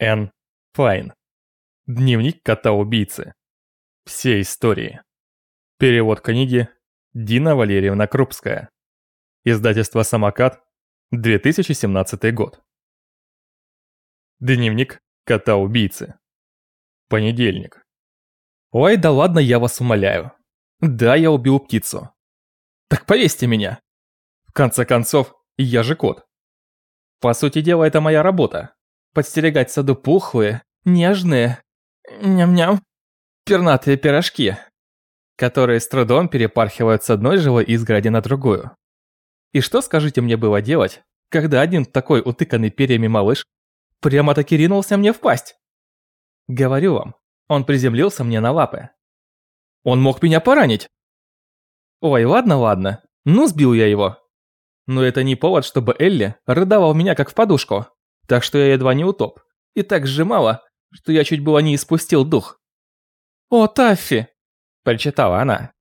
Н. Файн. Дневник кота-убийцы. Все истории. Перевод книги Дина Валерьевна Крупская. Издательство «Самокат», 2017 год. Дневник кота-убийцы. Понедельник. Ой, да ладно, я вас умоляю. Да, я убил птицу. Так повесьте меня. В конце концов, я же кот. По сути дела, это моя работа. Подстерегать саду пухлые, нежные, ням-ням, пернатые пирожки, которые с трудом перепархивают с одной живой изгороди на другую. И что, скажите мне, было делать, когда один такой утыканный перьями малыш прямо-таки ринулся мне в пасть? Говорю вам, он приземлился мне на лапы. Он мог меня поранить. Ой, ладно, ладно, ну сбил я его. Но это не повод, чтобы Элли рыдала в меня как в подушку. Так что я едва не утоп. И так сжимала, что я чуть было не испустил дух. «О, Таффи!» – прочитала она.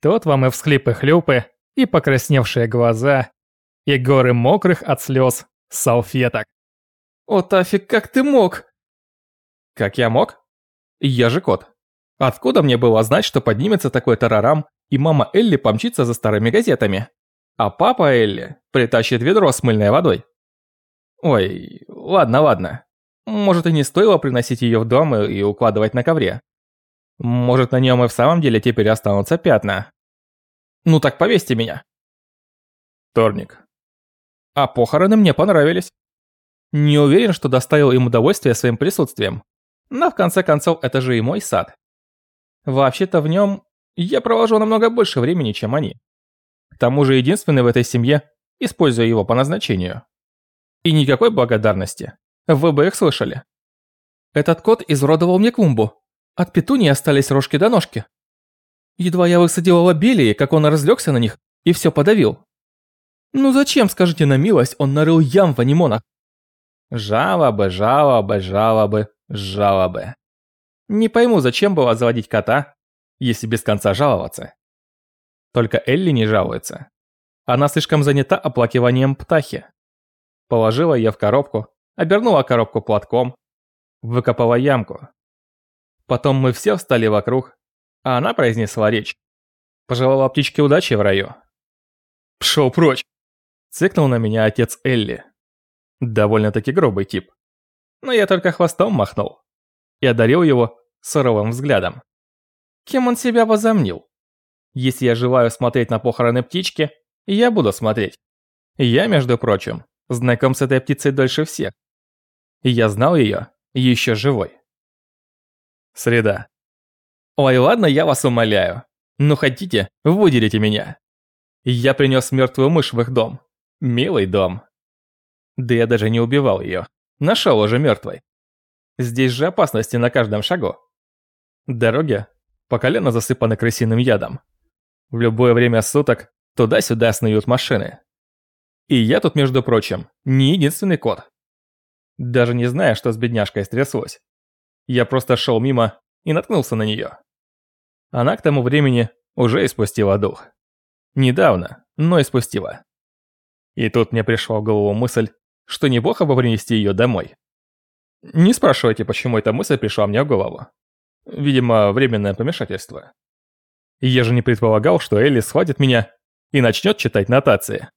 Тут вам и всхлипы-хлюпы, и покрасневшие глаза, и горы мокрых от слез салфеток. «О, Таффи, как ты мог?» «Как я мог? Я же кот. Откуда мне было знать, что поднимется такой тарарам, и мама Элли помчится за старыми газетами, а папа Элли притащит ведро с мыльной водой?» Ой, ладно, ладно. Может и не стоило приносить ее в дом и укладывать на ковре. Может на нем и в самом деле теперь останутся пятна. Ну так повесьте меня. Вторник. А похороны мне понравились. Не уверен, что доставил им удовольствие своим присутствием. Но в конце концов это же и мой сад. Вообще-то в нем я провожу намного больше времени, чем они. К тому же единственный в этой семье, используя его по назначению. И никакой благодарности. Вы бы их слышали. Этот кот изуродовал мне клумбу. От петунии остались рожки до ножки. Едва я высадила лобелии, как он разлегся на них и все подавил. Ну зачем, скажите на милость, он нарыл ям в анимонах? Жалобы, жалобы, жалобы, жалобы. Не пойму, зачем было заводить кота, если без конца жаловаться. Только Элли не жалуется. Она слишком занята оплакиванием птахи. Положила ее в коробку, обернула коробку платком, выкопала ямку. Потом мы все встали вокруг, а она произнесла речь. Пожелала птичке удачи в раю. «Пшел прочь!» Цикнул на меня отец Элли. Довольно-таки грубый тип. Но я только хвостом махнул. И одарил его суровым взглядом. Кем он себя возомнил? Если я желаю смотреть на похороны птички, я буду смотреть. Я, между прочим, знаком с этой птицей дольше всех. И я знал ее еще живой. Среда. Ой, ладно, я вас умоляю. Ну хотите, выделите меня. Я принес мертвую мышь в их дом. Милый дом. Да я даже не убивал ее. Нашел уже мертвой. Здесь же опасности на каждом шагу. Дороги по колено засыпаны крысиным ядом. В любое время суток туда-сюда снуют машины. И я тут, между прочим, не единственный кот. Даже не зная, что с бедняжкой стряслось. Я просто шел мимо и наткнулся на нее. Она к тому времени уже испустила дух. Недавно, но испустила. И тут мне пришла в голову мысль, что неплохо бы принести ее домой. Не спрашивайте, почему эта мысль пришла мне в голову. Видимо, временное помешательство. Я же не предполагал, что Элли схватит меня и начнет читать нотации.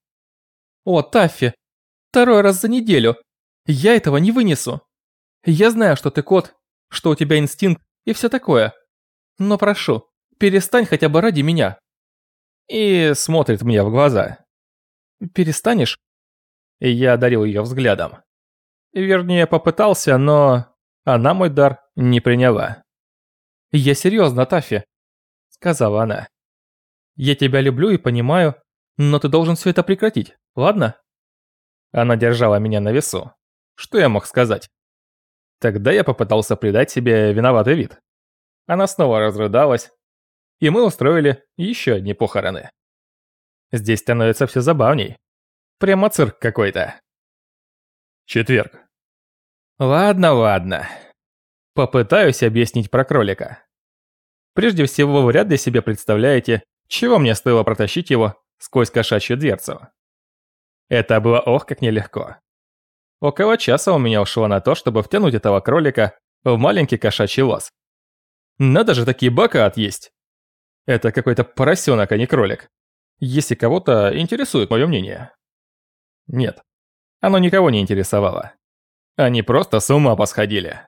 «О, Таффи! Второй раз за неделю! Я этого не вынесу! Я знаю, что ты кот, что у тебя инстинкт и все такое. Но прошу, перестань хотя бы ради меня!» И смотрит мне в глаза. «Перестанешь?» Я одарил ее взглядом. Вернее, попытался, но она мой дар не приняла. «Я серьезно, Таффи», — сказала она. «Я тебя люблю и понимаю, но ты должен все это прекратить, ладно? Она держала меня на весу. Что я мог сказать? Тогда я попытался придать себе виноватый вид. Она снова разрыдалась, и мы устроили еще одни похороны. Здесь становится все забавней. Прямо цирк какой-то. Четверг. Ладно, ладно. Попытаюсь объяснить про кролика. Прежде всего, вы вряд ли себе представляете, чего мне стоило протащить его сквозь кошачью дверцу. Это было ох как нелегко. Около часа у меня ушло на то, чтобы втянуть этого кролика в маленький кошачий лаз. Надо же такие бока отъесть. Это какой-то поросенок, а не кролик. Если кого-то интересует мое мнение. Нет, оно никого не интересовало. Они просто с ума посходили.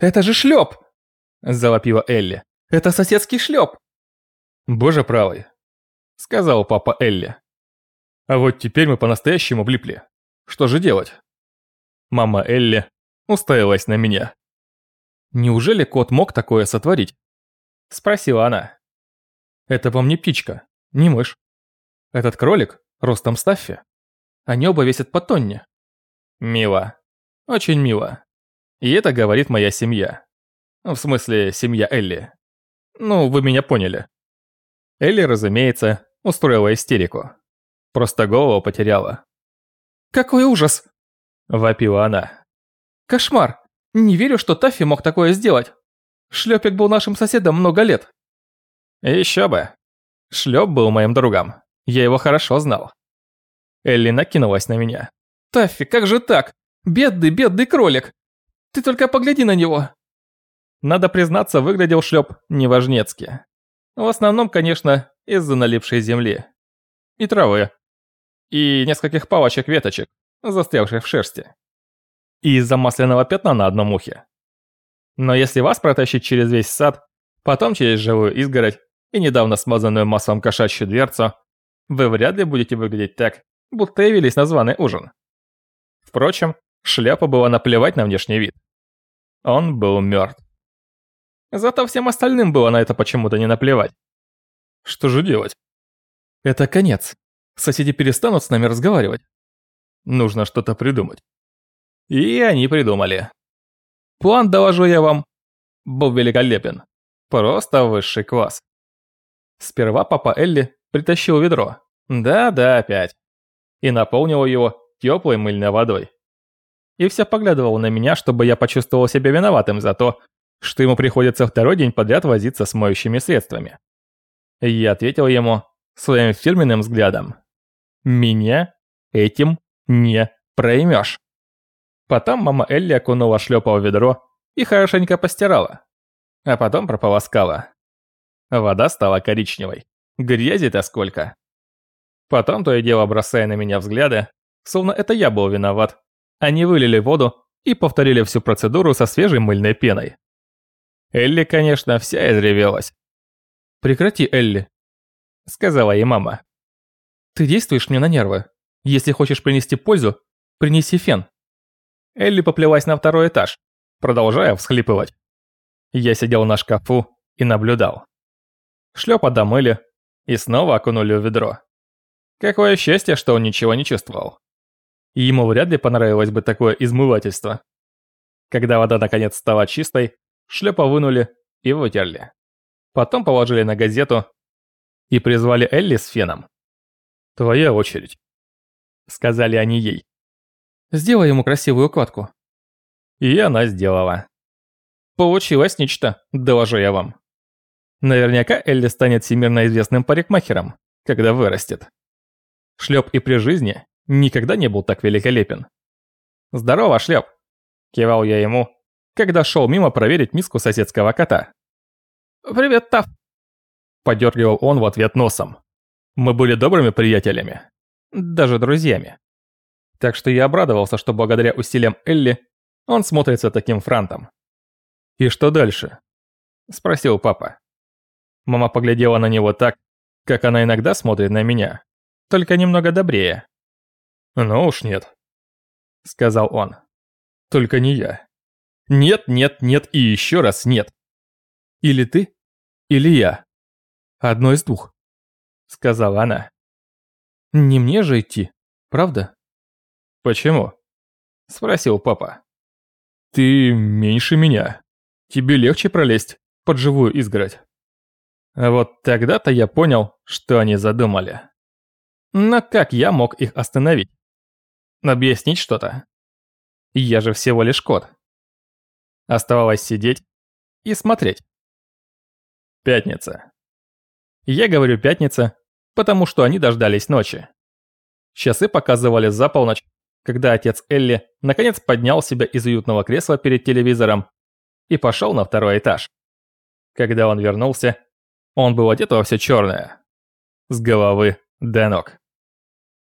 «Это же шлеп!» – завопила Элли. «Это соседский шлеп!» «Боже правый!» – сказал папа Элли. «А вот теперь мы по-настоящему влипли. Что же делать?» Мама Элли уставилась на меня. «Неужели кот мог такое сотворить?» Спросила она. «Это вам не птичка, не мышь. Этот кролик ростом Стаффи. Они оба весят по тонне». «Мило. Очень мило. И это говорит моя семья. В смысле, семья Элли. Ну, вы меня поняли». Элли, разумеется, устроила истерику. Просто голову потеряла. «Какой ужас!» – вопила она. «Кошмар! Не верю, что Таффи мог такое сделать. Шлепик был нашим соседом много лет. Еще бы. Шлеп был моим другом. Я его хорошо знал. Элли накинулась на меня. Таффи, как же так? Бедный, бедный кролик. Ты только погляди на него. Надо признаться, выглядел шлеп неважнецки. В основном, конечно, из-за налипшей земли. И травы. И нескольких палочек-веточек, застрявших в шерсти и из-за масляного пятна на одном ухе. Но если вас протащить через весь сад, потом через живую изгородь и недавно смазанную маслом кошачью дверцу, вы вряд ли будете выглядеть так, будто явились на званый ужин. Впрочем, шляпа была наплевать на внешний вид. Он был мертв. Зато всем остальным было на это почему-то не наплевать. Что же делать? Это конец. Соседи перестанут с нами разговаривать. Нужно что-то придумать. И они придумали. План, доложу я вам, был великолепен. Просто высший класс. Сперва папа Элли притащил ведро. Да-да, опять. И наполнил его теплой мыльной водой. И все поглядывал на меня, чтобы я почувствовал себя виноватым за то, что ему приходится второй день подряд возиться с моющими средствами. Я ответил ему своим фирменным взглядом. «Меня этим не проймешь». Потом мама Элли окунула шлепа в ведро и хорошенько постирала. А потом прополоскала. Вода стала коричневой. Грязи-то сколько. Потом то и дело бросая на меня взгляды, словно это я был виноват. Они вылили воду и повторили всю процедуру со свежей мыльной пеной. Элли, конечно, вся изревелась. «Прекрати, Элли», — сказала ей мама. «Ты действуешь мне на нервы. Если хочешь принести пользу, принеси фен». Элли поплелась на второй этаж, продолжая всхлипывать. Я сидел на шкафу и наблюдал. Шлепа домыли и снова окунули в ведро. Какое счастье, что он ничего не чувствовал. И ему вряд ли понравилось бы такое измывательство. Когда вода наконец стала чистой, шлепа вынули и вытерли. Потом положили на газету и призвали Элли с феном. «Твоя очередь», — сказали они ей. Сделай ему красивую укладку». И она сделала. Получилось нечто, доложу я вам. Наверняка Элли станет всемирно известным парикмахером, когда вырастет. Шлеп и при жизни никогда не был так великолепен. «Здорово, Шлеп!» – кивал я ему, когда шел мимо проверить миску соседского кота. «Привет, Таф!» – подергивал он в ответ носом. Мы были добрыми приятелями, даже друзьями. Так что я обрадовался, что благодаря усилиям Элли он смотрится таким франтом. «И что дальше?» – спросил папа. Мама поглядела на него так, как она иногда смотрит на меня, только немного добрее. «Ну уж нет», – сказал он. «Только не я. Нет, нет, нет и еще раз нет. Или ты, или я. Одно из двух», – сказала она. «Не мне же идти, правда?» «Почему?» – спросил папа. «Ты меньше меня. Тебе легче пролезть под живую изгородь». А вот тогда-то я понял, что они задумали. Но как я мог их остановить? Объяснить что-то? Я же всего лишь кот. Оставалось сидеть и смотреть. Пятница. Я говорю пятница, потому что они дождались ночи. Часы показывали за полночь, когда отец Элли наконец поднял себя из уютного кресла перед телевизором и пошел на второй этаж. Когда он вернулся, он был одет во все черное. С головы до ног.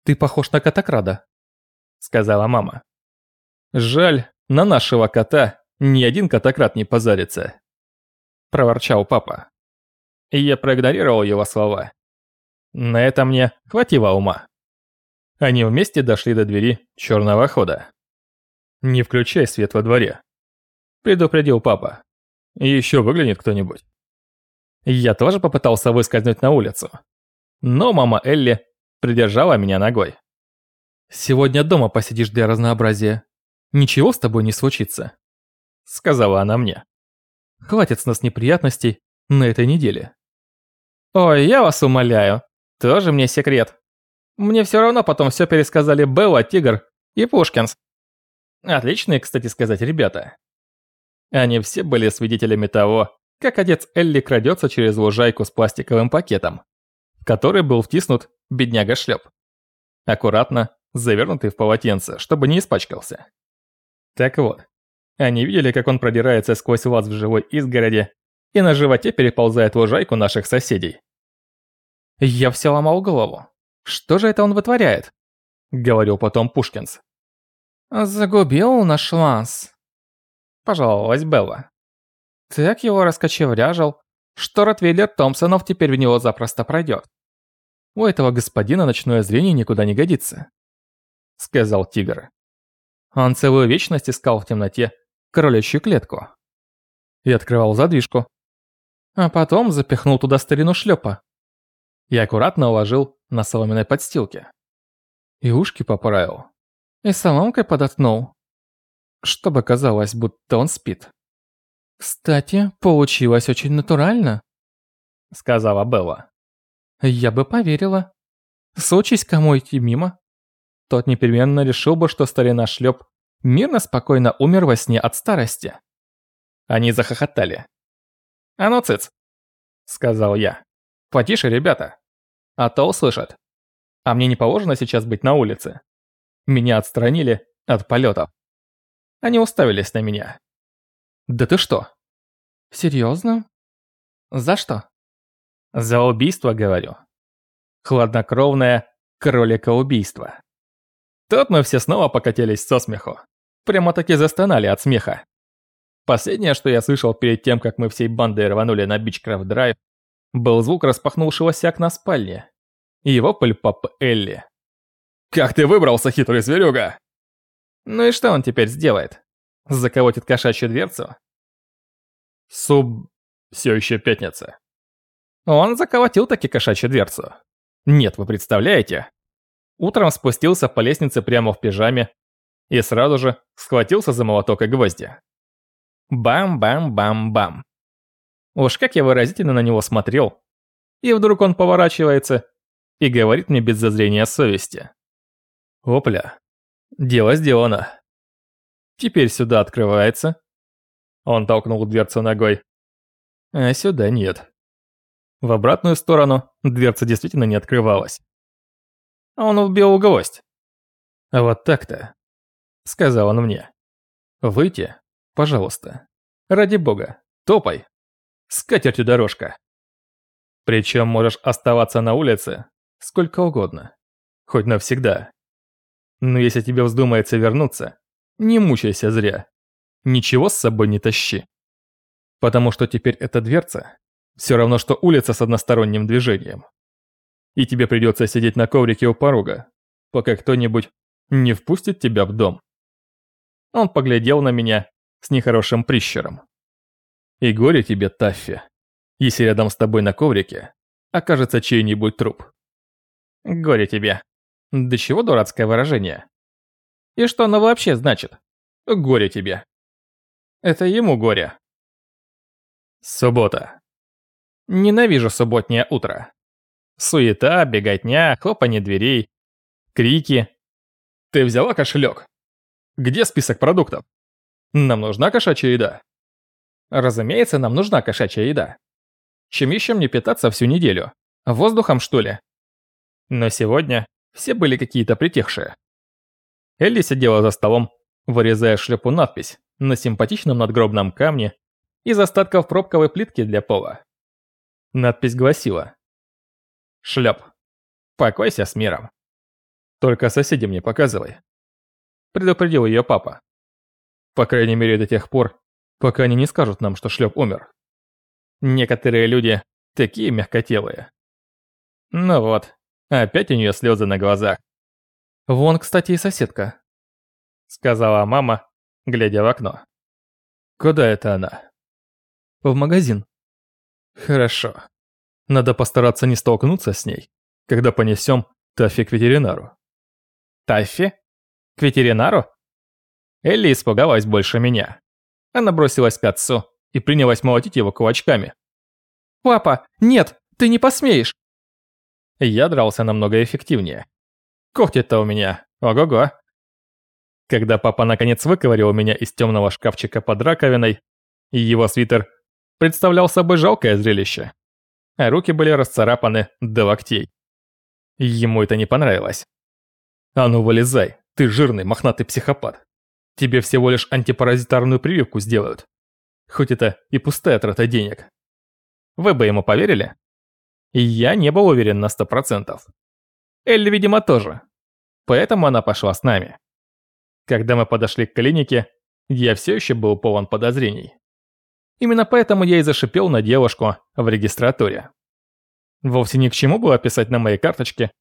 «Ты похож на Катакрада», — сказала мама. «Жаль, на нашего кота ни один катакрад не позарится», — проворчал папа. И я проигнорировал его слова. На это мне хватило ума. Они вместе дошли до двери черного хода. «Не включай свет во дворе», — предупредил папа. «Еще выглянет кто-нибудь». Я тоже попытался выскользнуть на улицу. Но мама Элли придержала меня ногой. «Сегодня дома посидишь для разнообразия. Ничего с тобой не случится», — сказала она мне. «Хватит с нас неприятностей на этой неделе». «Ой, я вас умоляю, тоже мне секрет. Мне все равно потом все пересказали Белла, Тигр и Пушкинс. Отличные, кстати сказать, ребята. Они все были свидетелями того, как отец Элли крадется через лужайку с пластиковым пакетом, в который был втиснут бедняга-шлеп. Аккуратно, завернутый в полотенце, чтобы не испачкался. Так вот, они видели, как он продирается сквозь лаз в живой изгороди и на животе переползает лужайку наших соседей. Я все ломал голову. Что же это он вытворяет? Говорил потом Пушкинс. Загубил наш лаз. Пожаловалась Белла. Так его раскочевряжил, что Ротвейлер Томпсонов теперь в него запросто пройдет. У этого господина ночное зрение никуда не годится, сказал тигр. Он целую вечность искал в темноте кроличью клетку и открывал задвижку, а потом запихнул туда старину шлепа и аккуратно уложил на соломенной подстилке. И ушки поправил, и соломкой подоткнул, чтобы казалось, будто он спит. «Кстати, получилось очень натурально», — сказала Белла. «Я бы поверила. Случись кому идти мимо, тот непременно решил бы, что старина шлеп мирно спокойно умер во сне от старости». Они захохотали. «А ну, цыц!» — сказал я. «Потише, ребята, а то услышат. А мне не положено сейчас быть на улице. Меня отстранили от полетов. Они уставились на меня. Да ты что? Серьезно? За что? За убийство, говорю. Хладнокровное кроликоубийство. Тут мы все снова покатились со смеху. Прямо-таки застонали от смеха. Последнее, что я слышал перед тем, как мы всей бандой рванули на Бичкрафт Драйв, был звук распахнувшегося окна спальни. И его пыль папы Элли. «Как ты выбрался, хитрый зверюга?» Ну и что он теперь сделает? Заколотит кошачью дверцу? Суб... все еще пятница. Он заколотил таки кошачью дверцу. Нет, вы представляете? Утром спустился по лестнице прямо в пижаме и сразу же схватился за молоток и гвозди. Бам-бам-бам-бам. Уж как я выразительно на него смотрел. И вдруг он поворачивается и говорит мне без зазрения совести. Опля, дело сделано. Теперь сюда открывается. Он толкнул дверцу ногой. А сюда нет. В обратную сторону дверца действительно не открывалась. Он убил гвоздь. А вот так-то, сказал он мне. Выйти, пожалуйста. Ради бога, топай. С катертью дорожка. Причем можешь оставаться на улице сколько угодно. Хоть навсегда. Но если тебе вздумается вернуться, не мучайся зря. Ничего с собой не тащи. Потому что теперь эта дверца все равно, что улица с односторонним движением. И тебе придется сидеть на коврике у порога, пока кто-нибудь не впустит тебя в дом. Он поглядел на меня с нехорошим прищером. И горе тебе, Таффи, если рядом с тобой на коврике окажется чей-нибудь труп. Горе тебе. Да чего дурацкое выражение? И что оно вообще значит? Горе тебе. Это ему горе. Суббота. Ненавижу субботнее утро. Суета, беготня, хлопанье дверей, крики. Ты взяла кошелек? Где список продуктов? Нам нужна кошачья еда. Разумеется, нам нужна кошачья еда. Чем еще мне питаться всю неделю? Воздухом, что ли? Но сегодня все были какие-то притихшие. Элли сидела за столом, вырезая шляпу надпись на симпатичном надгробном камне из остатков пробковой плитки для пола. Надпись гласила «Шлеп, покойся с миром. Только соседям не показывай», предупредил ее папа. По крайней мере до тех пор, пока они не скажут нам, что шлеп умер. Некоторые люди такие мягкотелые. Ну вот, опять у нее слезы на глазах. «Вон, кстати, и соседка», — сказала мама, глядя в окно. «Куда это она?» «В магазин». «Хорошо. Надо постараться не столкнуться с ней, когда понесем Таффи к ветеринару». «Таффи? К ветеринару?» Элли испугалась больше меня. Она бросилась к отцу и принялась молотить его кулачками. «Папа, нет, ты не посмеешь!» Я дрался намного эффективнее. Когти-то у меня, ого-го. Когда папа наконец выковырил меня из темного шкафчика под раковиной, и его свитер представлял собой жалкое зрелище, а руки были расцарапаны до локтей. Ему это не понравилось. «А ну вылезай, ты жирный мохнатый психопат. Тебе всего лишь антипаразитарную прививку сделают. Хоть это и пустая трата денег». Вы бы ему поверили? Я не был уверен на сто процентов. Элли, видимо, тоже. Поэтому она пошла с нами. Когда мы подошли к клинике, я все еще был полон подозрений. Именно поэтому я и зашипел на девушку в регистратуре. Вовсе ни к чему было писать на моей карточке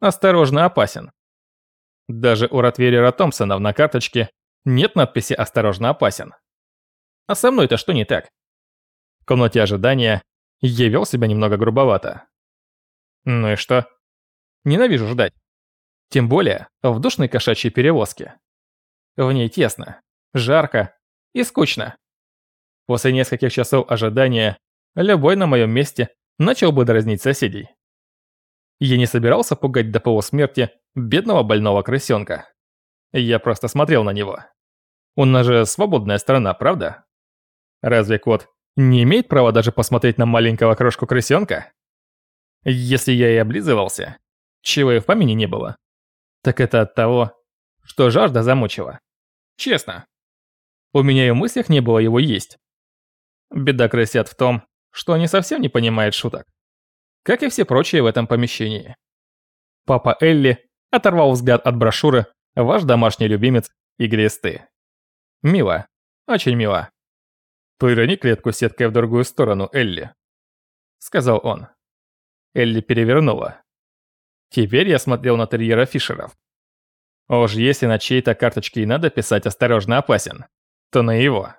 «Осторожно, опасен». Даже у Ротвейрера Томпсона на карточке нет надписи «Осторожно, опасен». А со мной-то что не так? В комнате ожидания я вел себя немного грубовато. Ну и что? Ненавижу ждать. Тем более в душной кошачьей перевозке. В ней тесно, жарко и скучно. После нескольких часов ожидания, любой на моем месте начал бы дразнить соседей. Я не собирался пугать до полусмерти бедного больного крысенка. Я просто смотрел на него. У нас же свободная страна, правда? Разве кот не имеет права даже посмотреть на маленького крошку крысенка? Если я и облизывался, чего и в помине не было. Так это от того, что жажда замучила. Честно. У меня и в мыслях не было его есть. Беда крысят в том, что они совсем не понимают шуток. Как и все прочие в этом помещении. Папа Элли оторвал взгляд от брошюры «Ваш домашний любимец и глисты». Мило. Очень мило. «Поверни клетку сеткой в другую сторону, Элли», — сказал он. Элли перевернула. Теперь я смотрел на терьера Фишеров. Уж если на чьей-то карточке и надо писать «осторожно опасен», то на его.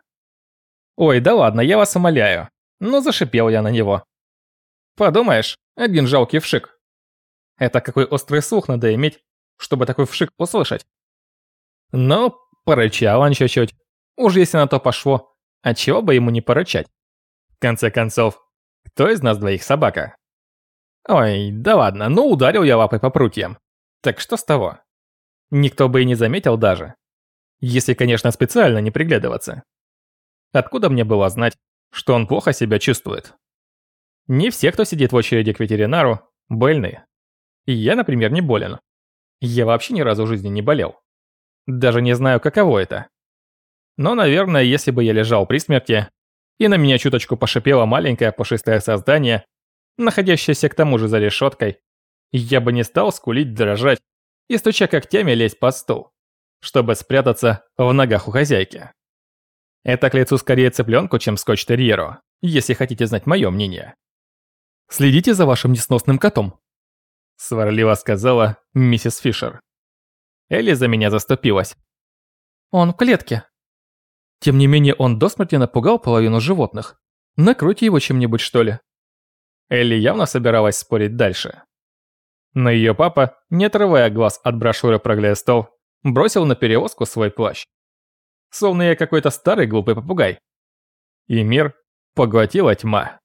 Ой, да ладно, я вас умоляю. Ну, зашипел я на него. Подумаешь, один жалкий вшик. Это какой острый слух надо иметь, чтобы такой вшик услышать. Но порычал он чуть-чуть. Уж если на то пошло, а чего бы ему не порычать? В конце концов, кто из нас двоих собака? Ой, да ладно, ну ударил я лапой по прутьям. Так что с того? Никто бы и не заметил даже. Если, конечно, специально не приглядываться. Откуда мне было знать, что он плохо себя чувствует? Не все, кто сидит в очереди к ветеринару, больны. Я, например, не болен. Я вообще ни разу в жизни не болел. Даже не знаю, каково это. Но, наверное, если бы я лежал при смерти, и на меня чуточку пошипело маленькое пушистое создание, находящаяся к тому же за решеткой, я бы не стал скулить, дрожать и стуча когтями лезть под стол, чтобы спрятаться в ногах у хозяйки. Это к лицу скорее цыпленку, чем скотч-терьеру, если хотите знать мое мнение. «Следите за вашим несносным котом», – сварливо сказала миссис Фишер. Элли за меня заступилась. «Он в клетке». Тем не менее, он до смерти напугал половину животных. Накройте его чем-нибудь, что ли. Элли явно собиралась спорить дальше. Но ее папа, не отрывая глаз от брошюры про Глэстов, бросил на перевозку свой плащ. Словно я какой-то старый глупый попугай. И мир поглотила тьма.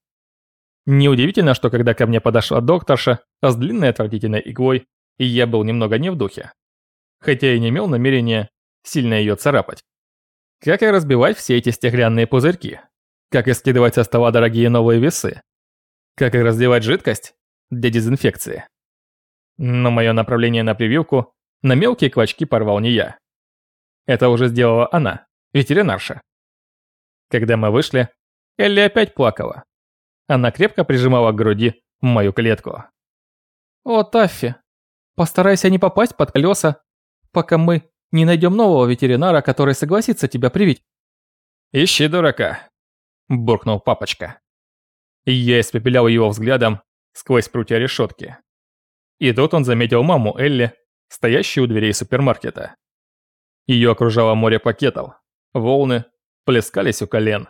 Неудивительно, что когда ко мне подошла докторша с длинной отвратительной иглой, я был немного не в духе. Хотя и не имел намерения сильно ее царапать. Как и разбивать все эти стеклянные пузырьки? Как и скидывать со стола дорогие новые весы? Как и разливать жидкость для дезинфекции. Но мое направление на прививку На мелкие клочки порвал не я. Это уже сделала она, ветеринарша. Когда мы вышли, Элли опять плакала. Она крепко прижимала к груди мою клетку. «О, Таффи, постарайся не попасть под колеса, пока мы не найдем нового ветеринара, который согласится тебя привить». «Ищи дурака», – буркнул папочка. Я испепелял его взглядом сквозь прутья решетки. И тут он заметил маму Элли, стоящую у дверей супермаркета. Ее окружало море пакетов, волны плескались у колен.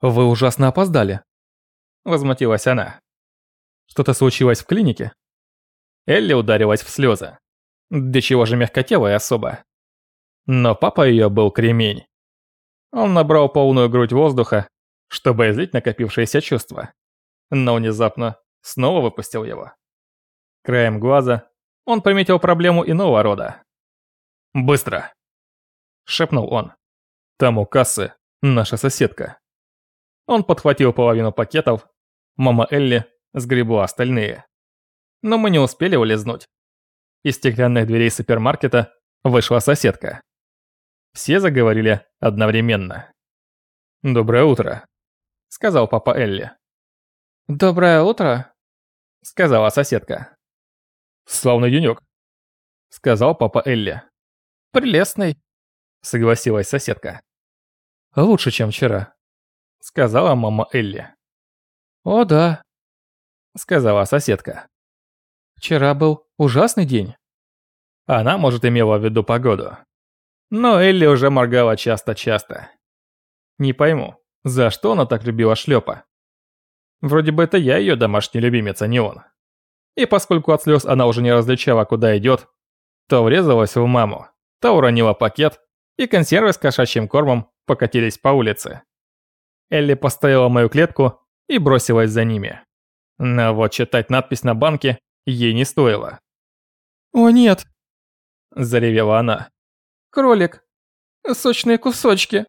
«Вы ужасно опоздали», – возмутилась она. «Что-то случилось в клинике?» Элли ударилась в слезы. Для чего же мягкотелая особа? Но папа ее был кремень. Он набрал полную грудь воздуха, чтобы излить накопившееся чувство. Но внезапно снова выпустил его. Краем глаза он приметил проблему иного рода. «Быстро!» – шепнул он. «Там у кассы наша соседка». Он подхватил половину пакетов, мама Элли сгребла остальные. Но мы не успели улизнуть. Из стеклянных дверей супермаркета вышла соседка. Все заговорили одновременно. «Доброе утро», — сказал папа Элли. «Доброе утро», — сказала соседка. «Славный денек», — сказал папа Элли. «Прелестный», — согласилась соседка. «Лучше, чем вчера», — сказала мама Элли. «О да», — сказала соседка. «Вчера был ужасный день». Она, может, имела в виду погоду. Но Элли уже моргала часто-часто. Не пойму, за что она так любила шлепа? Вроде бы это я ее домашний любимец, а не он. И поскольку от слез она уже не различала, куда идет, то врезалась в маму, то уронила пакет, и консервы с кошачьим кормом покатились по улице. Элли поставила мою клетку и бросилась за ними. Но вот читать надпись на банке ей не стоило. «О нет!» – заревела она. «Кролик! Сочные кусочки!»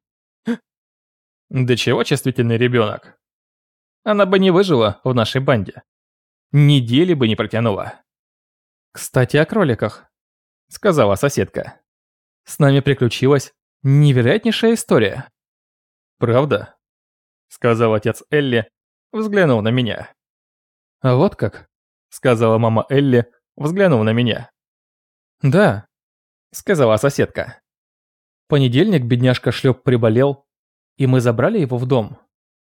Да чего чувствительный ребенок? Она бы не выжила в нашей банде. Недели бы не протянула. «Кстати, о кроликах», — сказала соседка. «С нами приключилась невероятнейшая история». «Правда?» — сказал отец Элли, взглянув на меня. «А вот как?» — сказала мама Элли, взглянув на меня. «Да», — сказала соседка. понедельник бедняжка Шлеп приболел, и мы забрали его в дом.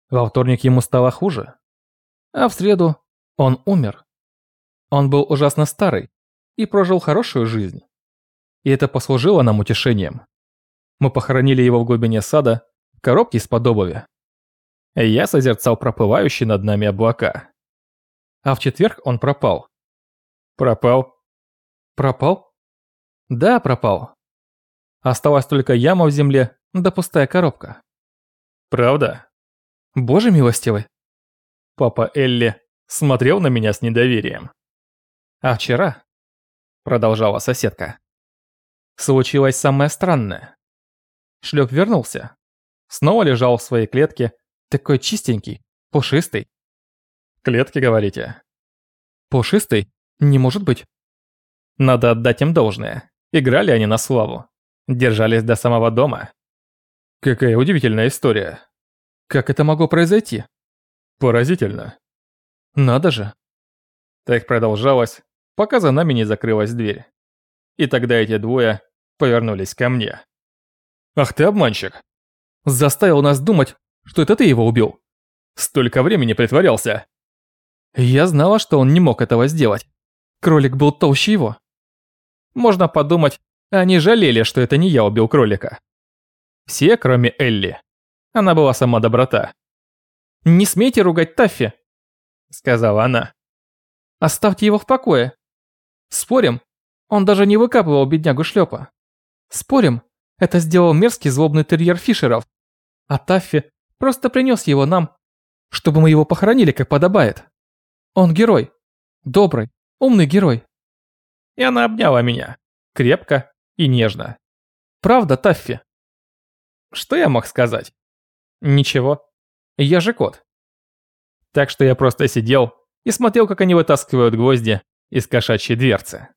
Во вторник ему стало хуже. А в среду он умер. Он был ужасно старый и прожил хорошую жизнь. И это послужило нам утешением. Мы похоронили его в глубине сада, в коробке из-под обуви. Я созерцал проплывающие над нами облака. А в четверг он пропал. Пропал? Пропал? Да, пропал. Осталась только яма в земле, да пустая коробка. Правда? Боже милостивый. Папа Элли смотрел на меня с недоверием. А вчера, продолжала соседка, случилось самое странное. Шлёп вернулся. Снова лежал в своей клетке, такой чистенький, пушистый. Клетки, говорите? Пушистый? Не может быть. Надо отдать им должное. Играли они на славу. Держались до самого дома. Какая удивительная история. Как это могло произойти? Поразительно. Надо же. Так продолжалось, пока за нами не закрылась дверь. И тогда эти двое повернулись ко мне. «Ах ты обманщик! Заставил нас думать, что это ты его убил. Столько времени притворялся!» Я знала, что он не мог этого сделать. Кролик был толще его. Можно подумать, они жалели, что это не я убил кролика. Все, кроме Элли. Она была сама доброта. «Не смейте ругать Таффи», — сказала она. «Оставьте его в покое. Спорим, он даже не выкапывал беднягу шлепа. Спорим, это сделал мерзкий злобный терьер Фишеров. А Таффи просто принес его нам, чтобы мы его похоронили, как подобает. Он герой. Добрый, умный герой». И она обняла меня, крепко и нежно. «Правда, Таффи?» Что я мог сказать? Ничего. Я же кот. Так что я просто сидел и смотрел, как они вытаскивают гвозди из кошачьей дверцы.